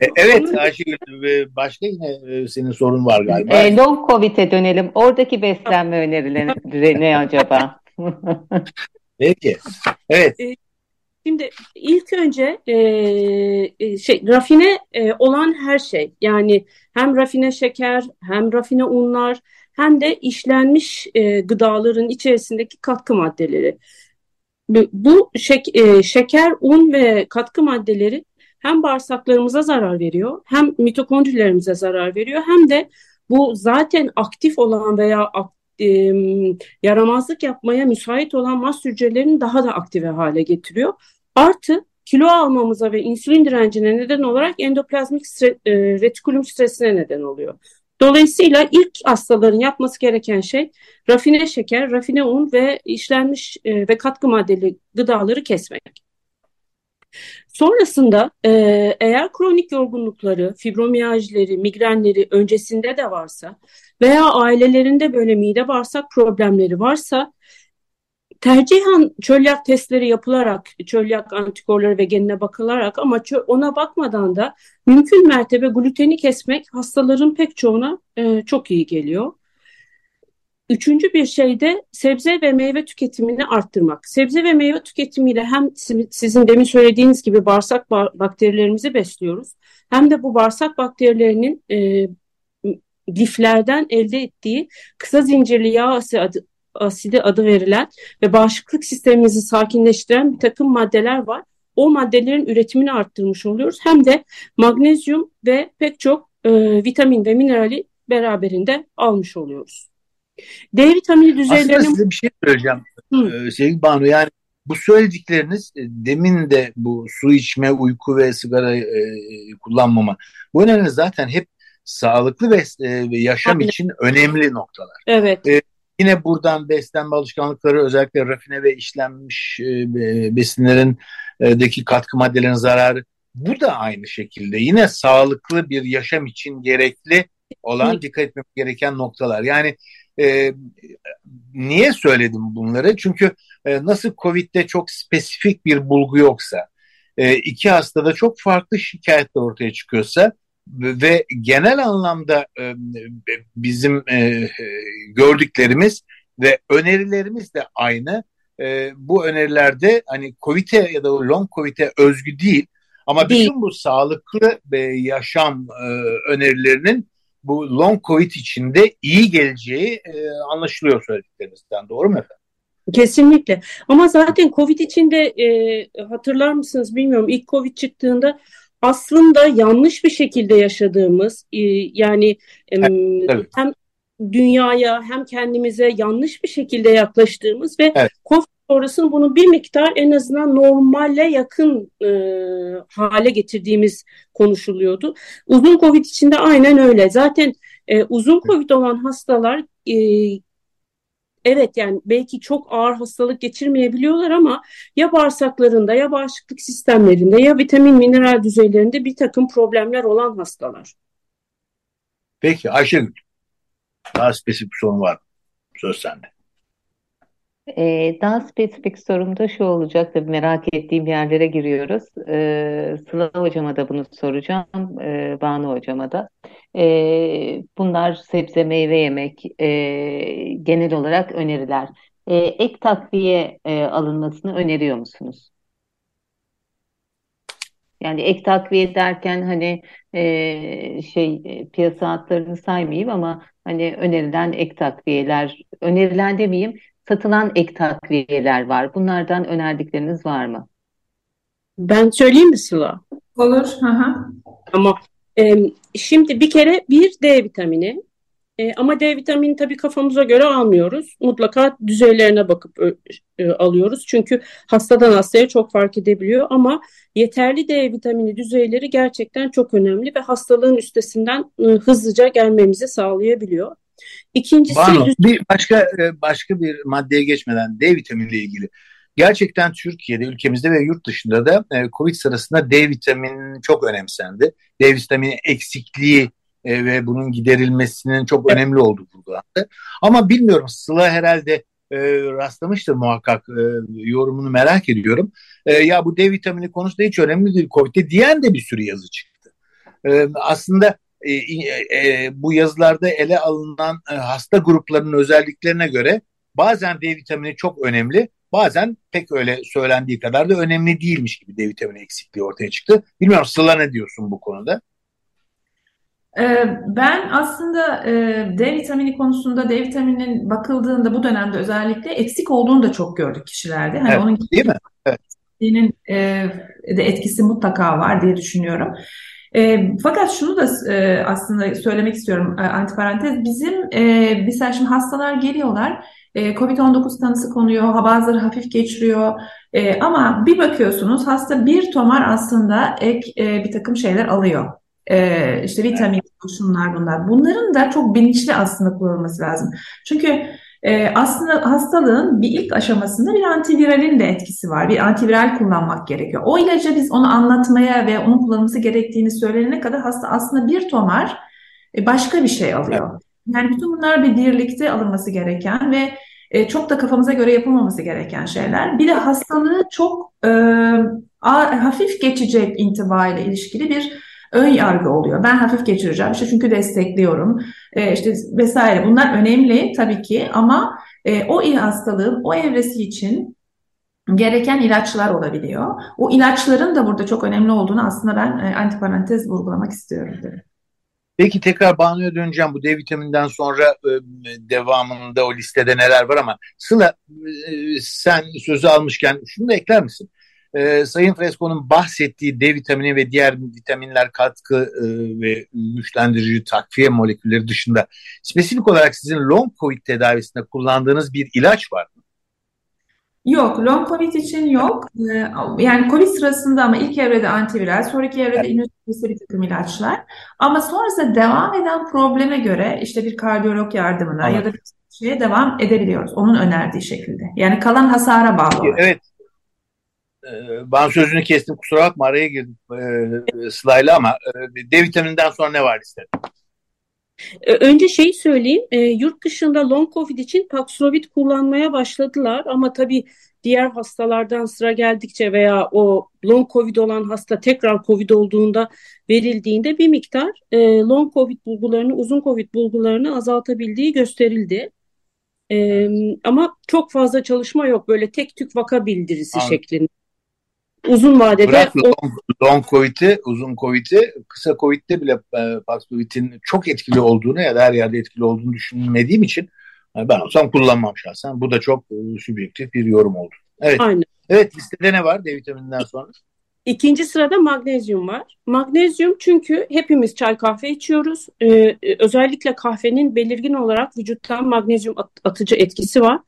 E, evet Ayşegül e, başka yine e, senin sorun var galiba. E, long Covid'e dönelim. Oradaki beslenme önerileri ne acaba? (laughs) Peki. Evet. Şimdi ilk önce e, şey rafine e, olan her şey yani hem rafine şeker hem rafine unlar hem de işlenmiş e, gıdaların içerisindeki katkı maddeleri. Bu şek e, şeker, un ve katkı maddeleri hem bağırsaklarımıza zarar veriyor, hem mitokondrilerimize zarar veriyor, hem de bu zaten aktif olan veya e, yaramazlık yapmaya müsait olan mast hücrelerini daha da aktive hale getiriyor. Artı kilo almamıza ve insülin direncine neden olarak endoplazmik stre, e, retikulum stresine neden oluyor. Dolayısıyla ilk hastaların yapması gereken şey rafine şeker, rafine un ve işlenmiş e, ve katkı maddeli gıdaları kesmek. Sonrasında e, eğer kronik yorgunlukları, fibromiyajları, migrenleri öncesinde de varsa veya ailelerinde böyle mide bağırsak problemleri varsa tercihen çölyak testleri yapılarak, çölyak antikorları ve genine bakılarak ama ona bakmadan da mümkün mertebe gluteni kesmek hastaların pek çoğuna e, çok iyi geliyor. Üçüncü bir şey de sebze ve meyve tüketimini arttırmak. Sebze ve meyve tüketimiyle hem sizin demin söylediğiniz gibi bağırsak bakterilerimizi besliyoruz. Hem de bu bağırsak bakterilerinin e, liflerden elde ettiği kısa zincirli yağ asidi, asidi adı verilen ve bağışıklık sistemimizi sakinleştiren bir takım maddeler var. O maddelerin üretimini arttırmış oluyoruz. Hem de magnezyum ve pek çok e, vitamin ve minerali beraberinde almış oluyoruz. D vitamini düzeylerinin... Aslında size bir şey söyleyeceğim ee, sevgili Banu. Yani bu söyledikleriniz e, demin de bu su içme, uyku ve sigara e, kullanmama bu önemli zaten hep sağlıklı ve e, yaşam Tabii. için önemli noktalar. Evet. E, yine buradan beslenme alışkanlıkları özellikle rafine ve işlenmiş e, besinlerin e, deki katkı maddelerin zararı bu da aynı şekilde yine sağlıklı bir yaşam için gerekli olan dikkat etmek gereken noktalar. Yani e, niye söyledim bunları? Çünkü e, nasıl COVID'de çok spesifik bir bulgu yoksa, e, iki hastada çok farklı şikayetler ortaya çıkıyorsa ve genel anlamda e, bizim e, gördüklerimiz ve önerilerimiz de aynı. E, bu önerilerde hani COVID'e ya da long COVID'e özgü değil ama değil. bütün bu sağlıklı e, yaşam e, önerilerinin bu long covid içinde iyi geleceği e, anlaşılıyor söylediklerinizden. Doğru mu efendim? Kesinlikle. Ama zaten Covid içinde e, hatırlar mısınız bilmiyorum ilk Covid çıktığında aslında yanlış bir şekilde yaşadığımız e, yani e, evet. hem dünyaya hem kendimize yanlış bir şekilde yaklaştığımız ve evet. Covid sonrasında bunu bir miktar en azından normalle yakın e, hale getirdiğimiz konuşuluyordu. Uzun Covid içinde aynen öyle. Zaten e, uzun Covid olan hastalar e, evet yani belki çok ağır hastalık geçirmeyebiliyorlar ama ya bağırsaklarında ya bağışıklık sistemlerinde ya vitamin mineral düzeylerinde bir takım problemler olan hastalar. Peki Ayşegül daha spesifik sorun var Söz sende. Ee, daha spesifik sorum da şu olacak tabii merak ettiğim yerlere giriyoruz. Ee, Sıla hocama da bunu soracağım, ee, Banu hocama da. Ee, bunlar sebze meyve yemek e, genel olarak öneriler. Ee, ek takviye e, alınmasını öneriyor musunuz? Yani ek takviye derken hani e, şey e, piyasa hatlarını saymayayım ama hani önerilen ek takviyeler, önerilen demeyeyim satılan ek takviyeler var. Bunlardan önerdikleriniz var mı? Ben söyleyeyim mi Sıla? Olur. Hı Ama e, şimdi bir kere bir D vitamini e, ama D vitamini tabii kafamıza göre almıyoruz. Mutlaka düzeylerine bakıp e, alıyoruz. Çünkü hastadan hastaya çok fark edebiliyor ama yeterli D vitamini düzeyleri gerçekten çok önemli ve hastalığın üstesinden e, hızlıca gelmemizi sağlayabiliyor. İkincisi Banu, bir başka e, başka bir maddeye geçmeden D vitamini ile ilgili. Gerçekten Türkiye'de, ülkemizde ve yurt dışında da e, Covid sırasında D vitamini çok önemsendi. D vitamini eksikliği e, ve bunun giderilmesinin çok önemli olduğu vurgulandı. Ama bilmiyorum Sıla herhalde e, rastlamıştır muhakkak e, yorumunu merak ediyorum. E, ya bu D vitamini konusunda hiç önemli değil Covid'de diyen de bir sürü yazı çıktı. E, aslında e, e, bu yazılarda ele alınan e, hasta gruplarının özelliklerine göre bazen D vitamini çok önemli, bazen pek öyle söylendiği kadar da önemli değilmiş gibi D vitamini eksikliği ortaya çıktı. Bilmiyorum Sıla ne diyorsun bu konuda? Ee, ben aslında e, D vitamini konusunda D vitamininin bakıldığında bu dönemde özellikle eksik olduğunu da çok gördük kişilerde. Hani evet, onun değil mi? Evet. de etkisi mutlaka var diye düşünüyorum. E, fakat şunu da e, aslında söylemek istiyorum e, antiparantez. Bizim e, mesela şimdi hastalar geliyorlar. E, Covid-19 tanısı konuyor, bazıları hafif geçiriyor. E, ama bir bakıyorsunuz hasta bir tomar aslında ek e, bir takım şeyler alıyor. E, işte vitamin, şunlar bunlar. Bunların da çok bilinçli aslında kullanılması lazım. Çünkü e, aslında hastalığın bir ilk aşamasında bir antiviralin de etkisi var. Bir antiviral kullanmak gerekiyor. O ilacı biz onu anlatmaya ve onun kullanılması gerektiğini söylenene kadar hasta aslında bir tomar e, başka bir şey alıyor. Yani bütün bunlar bir birlikte alınması gereken ve e, çok da kafamıza göre yapılmaması gereken şeyler. Bir de hastalığı çok e, hafif geçecek intiba ile ilişkili bir ön yargı oluyor. Ben hafif geçireceğim işte çünkü destekliyorum e, işte vesaire. Bunlar önemli tabii ki ama e, o hastalığın o evresi için gereken ilaçlar olabiliyor. O ilaçların da burada çok önemli olduğunu aslında ben e, antiparantez vurgulamak istiyorum. Dedim. Peki tekrar Banu'ya döneceğim. Bu D vitamininden sonra e, devamında o listede neler var ama Sıla e, sen sözü almışken şunu da ekler misin? E, Sayın Fresco'nun bahsettiği D vitamini ve diğer vitaminler katkı e, ve güçlendirici takviye molekülleri dışında spesifik olarak sizin long covid tedavisinde kullandığınız bir ilaç var mı? Yok, long covid için yok. Ee, yani covid sırasında ama ilk evrede antiviral, sonraki evrede evet. immünosuppresör bir takım ilaçlar. Ama sonrasında devam eden probleme göre işte bir kardiyolog yardımına evet. ya da bir şeye devam edebiliyoruz. Onun önerdiği şekilde. Yani kalan hasara bağlı. Evet. Ee, ben sözünü kestim kusura bakma araya girdim e, Sıla'yla ama e, D vitamininden sonra ne var istedim? E, önce şeyi söyleyeyim, e, yurt dışında long covid için Paxlovid kullanmaya başladılar ama tabii diğer hastalardan sıra geldikçe veya o long covid olan hasta tekrar covid olduğunda verildiğinde bir miktar e, long covid bulgularını, uzun covid bulgularını azaltabildiği gösterildi. E, ama çok fazla çalışma yok böyle tek tük vaka bildirisi Anladım. şeklinde uzun vadede Bırak long, long COVID'i, uzun COVID'i, kısa COVID'de bile e, Paxlovid'in çok etkili olduğunu ya da her yerde etkili olduğunu düşünmediğim için yani ben olsam kullanmam şahsen. Bu da çok e, sübjektif bir yorum oldu. Evet. Aynen. Evet listede ne var D vitamininden sonra? İkinci sırada magnezyum var. Magnezyum çünkü hepimiz çay kahve içiyoruz. Ee, özellikle kahvenin belirgin olarak vücuttan magnezyum at- atıcı etkisi var.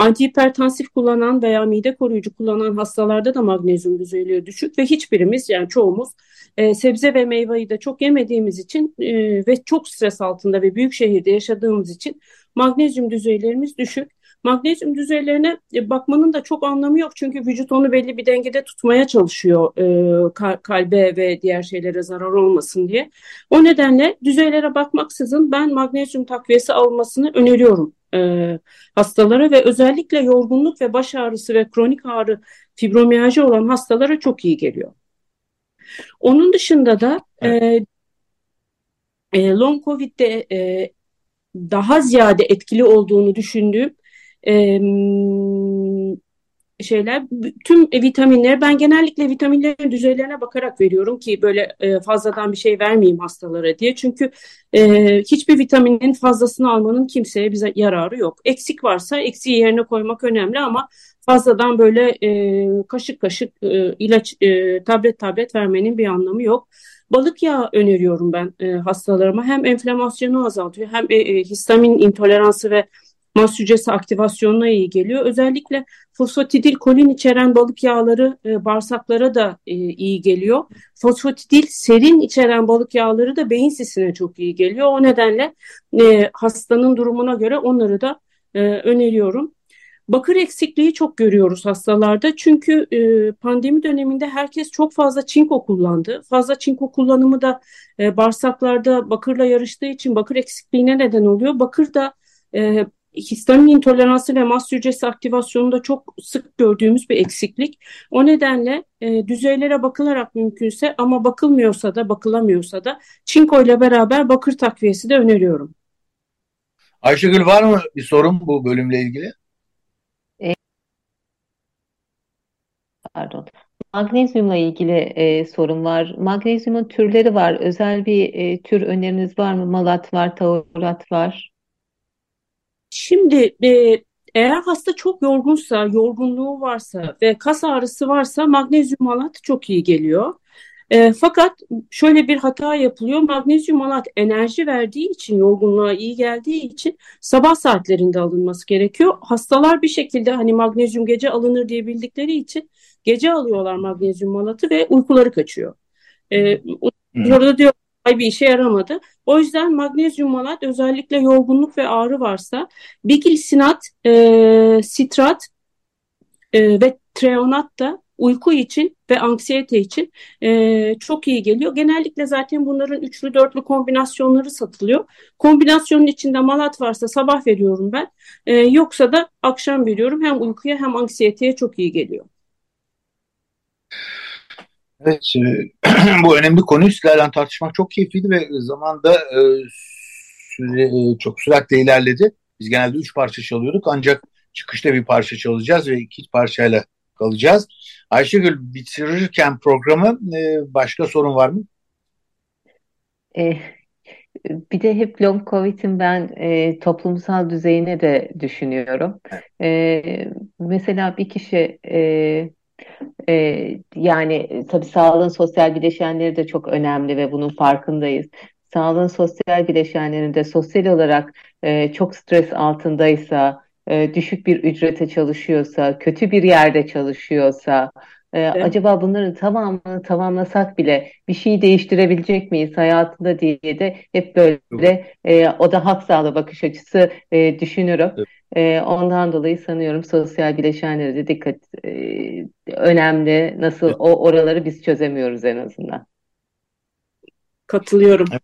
Antihipertansif kullanan veya mide koruyucu kullanan hastalarda da magnezyum düzeyleri düşük ve hiçbirimiz yani çoğumuz e, sebze ve meyveyi de çok yemediğimiz için e, ve çok stres altında ve büyük şehirde yaşadığımız için magnezyum düzeylerimiz düşük. Magnezyum düzeylerine e, bakmanın da çok anlamı yok çünkü vücut onu belli bir dengede tutmaya çalışıyor e, kalbe ve diğer şeylere zarar olmasın diye. O nedenle düzeylere bakmaksızın ben magnezyum takviyesi almasını öneriyorum e, hastalara ve özellikle yorgunluk ve baş ağrısı ve kronik ağrı fibromiyajı olan hastalara çok iyi geliyor. Onun dışında da evet. e, e, long covid'de e, daha ziyade etkili olduğunu düşündüğüm e, şeyler tüm vitaminleri ben genellikle vitaminlerin düzeylerine bakarak veriyorum ki böyle e, fazladan bir şey vermeyeyim hastalara diye. Çünkü e, hiçbir vitaminin fazlasını almanın kimseye bize yararı yok. Eksik varsa eksiği yerine koymak önemli ama fazladan böyle e, kaşık kaşık e, ilaç e, tablet tablet vermenin bir anlamı yok. Balık yağı öneriyorum ben e, hastalarıma. Hem enflamasyonu azaltıyor hem e, e, histamin intoleransı ve mast hücresi aktivasyonuna iyi geliyor. Özellikle fosfatidil kolin içeren balık yağları e, bağırsaklara da e, iyi geliyor. Fosfatidil serin içeren balık yağları da beyin sisine çok iyi geliyor. O nedenle e, hastanın durumuna göre onları da e, öneriyorum. Bakır eksikliği çok görüyoruz hastalarda çünkü e, pandemi döneminde herkes çok fazla çinko kullandı. Fazla çinko kullanımı da e, bağırsaklarda bakırla yarıştığı için bakır eksikliğine neden oluyor. Bakır da e, histamin intoleransı ve mast hücresi aktivasyonunda çok sık gördüğümüz bir eksiklik. O nedenle e, düzeylere bakılarak mümkünse ama bakılmıyorsa da bakılamıyorsa da çinko ile beraber bakır takviyesi de öneriyorum. Ayşegül var mı bir sorun bu bölümle ilgili? E, pardon. Magnezyumla ilgili e, sorun var. Magnezyumun türleri var. Özel bir e, tür öneriniz var mı? Malat var, taurat var. Şimdi e, eğer hasta çok yorgunsa, yorgunluğu varsa ve kas ağrısı varsa magnezyum malat çok iyi geliyor. E, fakat şöyle bir hata yapılıyor. Magnezyum malat enerji verdiği için, yorgunluğa iyi geldiği için sabah saatlerinde alınması gerekiyor. Hastalar bir şekilde hani magnezyum gece alınır diye bildikleri için gece alıyorlar magnezyum malatı ve uykuları kaçıyor. E, orada diyor bir işe yaramadı. O yüzden magnezyum malat özellikle yorgunluk ve ağrı varsa bigilsinat, e, sitrat e, ve treonat da uyku için ve anksiyete için e, çok iyi geliyor. Genellikle zaten bunların üçlü dörtlü kombinasyonları satılıyor. Kombinasyonun içinde malat varsa sabah veriyorum ben. E, yoksa da akşam veriyorum. Hem uykuya hem anksiyeteye çok iyi geliyor. Evet, e, (clears throat) bu önemli konuyu sizlerle tartışmak çok keyifliydi ve zamanda e, süre, e, çok süratle ilerledi. Biz genelde üç parça çalıyorduk ancak çıkışta bir parça çalacağız ve iki parçayla kalacağız. Ayşegül bitirirken programı e, başka sorun var mı? E, bir de hep long covid'in ben e, toplumsal düzeyine de düşünüyorum. E, mesela bir kişi e, e, yani tabii sağlığın sosyal bileşenleri de çok önemli ve bunun farkındayız. Sağlığın sosyal bileşenlerinde sosyal olarak e, çok stres altındaysa, e, düşük bir ücrete çalışıyorsa, kötü bir yerde çalışıyorsa, e, evet. acaba bunların tamamını tamamlasak bile bir şeyi değiştirebilecek miyiz hayatında diye de hep böyle e, o da hak sağlığı bakış açısı e, düşünürüm. Evet. E, ondan dolayı sanıyorum sosyal bileşenlere de dikkat e, önemli. Nasıl evet. o oraları biz çözemiyoruz en azından. Katılıyorum. Evet.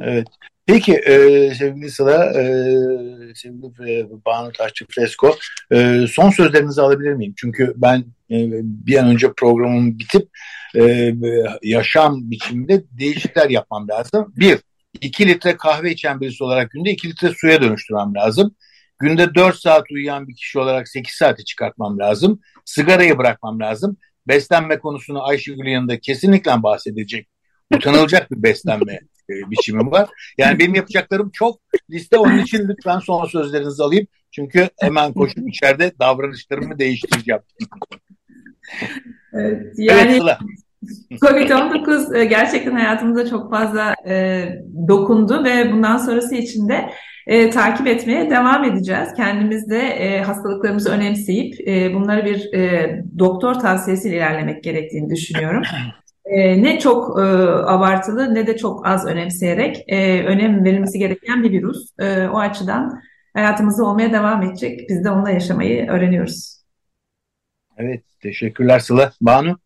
evet. Peki e, sevgili Sıla, e, sevgili e, Banu Taşçı Fresko, e, son sözlerinizi alabilir miyim? Çünkü ben e, bir an önce programım bitip e, yaşam biçiminde değişiklikler yapmam lazım. Bir, iki litre kahve içen birisi olarak günde iki litre suya dönüştürmem lazım. Günde 4 saat uyuyan bir kişi olarak 8 saati çıkartmam lazım. Sigarayı bırakmam lazım. Beslenme konusunu Ayşegül'ün yanında kesinlikle bahsedecek. Utanılacak bir beslenme e, biçimim var. Yani benim yapacaklarım çok. Liste onun için lütfen son sözlerinizi alayım. Çünkü hemen koşup içeride davranışlarımı değiştireceğim. Evet, yani evet, Covid-19 e, gerçekten hayatımıza çok fazla e, dokundu ve bundan sonrası için de e, takip etmeye devam edeceğiz. Kendimiz de e, hastalıklarımızı önemseyip e, bunları bir e, doktor tavsiyesiyle ilerlemek gerektiğini düşünüyorum. E, ne çok e, abartılı ne de çok az önemseyerek e, önem verilmesi gereken bir virüs. E, o açıdan hayatımızda olmaya devam edecek. Biz de onunla yaşamayı öğreniyoruz. Evet, teşekkürler Sıla. Banu?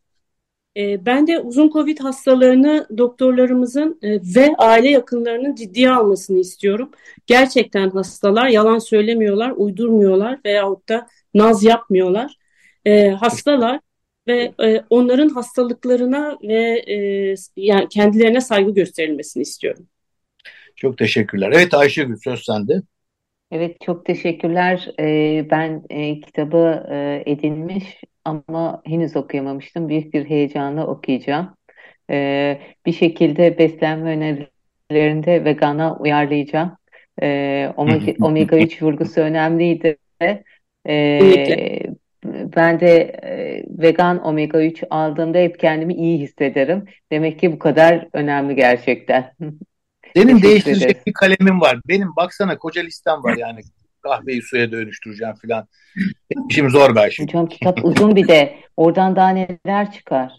E, ben de uzun COVID hastalarını doktorlarımızın e, ve aile yakınlarının ciddiye almasını istiyorum. Gerçekten hastalar yalan söylemiyorlar, uydurmuyorlar veyahut da naz yapmıyorlar. E, hastalar ve onların hastalıklarına ve yani kendilerine saygı gösterilmesini istiyorum. Çok teşekkürler. Evet Ayşegül söz sende. Evet çok teşekkürler. Ben kitabı edinmiş ama henüz okuyamamıştım. Büyük bir heyecanla okuyacağım. Ee, bir şekilde beslenme önerilerinde vegana uyarlayacağım. Ee, omega, omega 3 vurgusu önemliydi. Ee, ben de e, vegan omega 3 aldığımda hep kendimi iyi hissederim. Demek ki bu kadar önemli gerçekten. (laughs) Senin değiştirecek bir kalemim var. Benim baksana koca listem var yani kahveyi suya dönüştüreceğim falan. İşim zor ben şimdi. Hocam kitap uzun bir de. Oradan daha neler çıkar.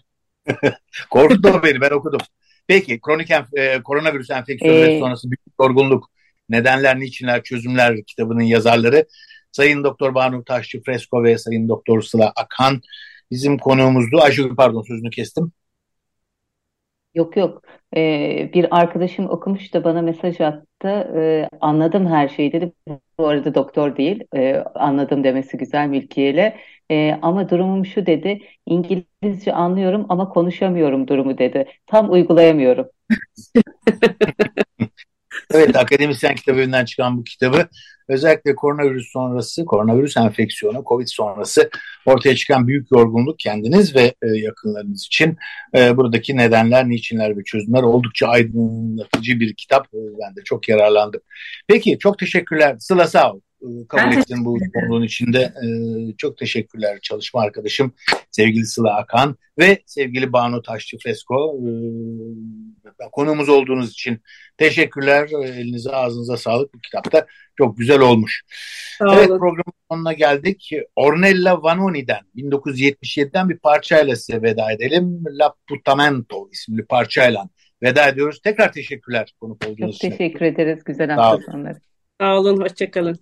(laughs) Korkutma beni ben okudum. Peki kronik enf- e, koronavirüs enfeksiyonu ee, sonrası büyük yorgunluk nedenler, niçinler, çözümler kitabının yazarları Sayın Doktor Banu Taşçı Fresko ve Sayın Doktor Sıla Akan bizim konuğumuzdu. Ayşegül pardon sözünü kestim. Yok yok. Ee, bir arkadaşım okumuş da bana mesaj attı. Ee, anladım her şeyi dedi. Bu arada doktor değil. Ee, anladım demesi güzel mülkiyele. Ee, ama durumum şu dedi. İngilizce anlıyorum ama konuşamıyorum durumu dedi. Tam uygulayamıyorum. (laughs) evet akademisyen kitabından çıkan bu kitabı özellikle koronavirüs sonrası, koronavirüs enfeksiyonu, covid sonrası ortaya çıkan büyük yorgunluk kendiniz ve e, yakınlarınız için e, buradaki nedenler, niçinler ve çözümler oldukça aydınlatıcı bir kitap. Ben de çok yararlandım. Peki çok teşekkürler. Sıla sağ ol. Kabul ben ettin bu konunun içinde. E, çok teşekkürler çalışma arkadaşım sevgili Sıla Akan ve sevgili Banu Taşçı Fresko. E, konuğumuz olduğunuz için teşekkürler. Elinize ağzınıza sağlık. Bu kitapta çok güzel olmuş. Sağ evet programın sonuna geldik. Ornella Vanoni'den 1977'den bir parçayla size veda edelim. L'Appuntamento isimli parçayla veda ediyoruz. Tekrar teşekkürler konuk olduğunuz için. Çok teşekkür ederiz. Güzel hafta sonları. Sağ olun. Hoşçakalın.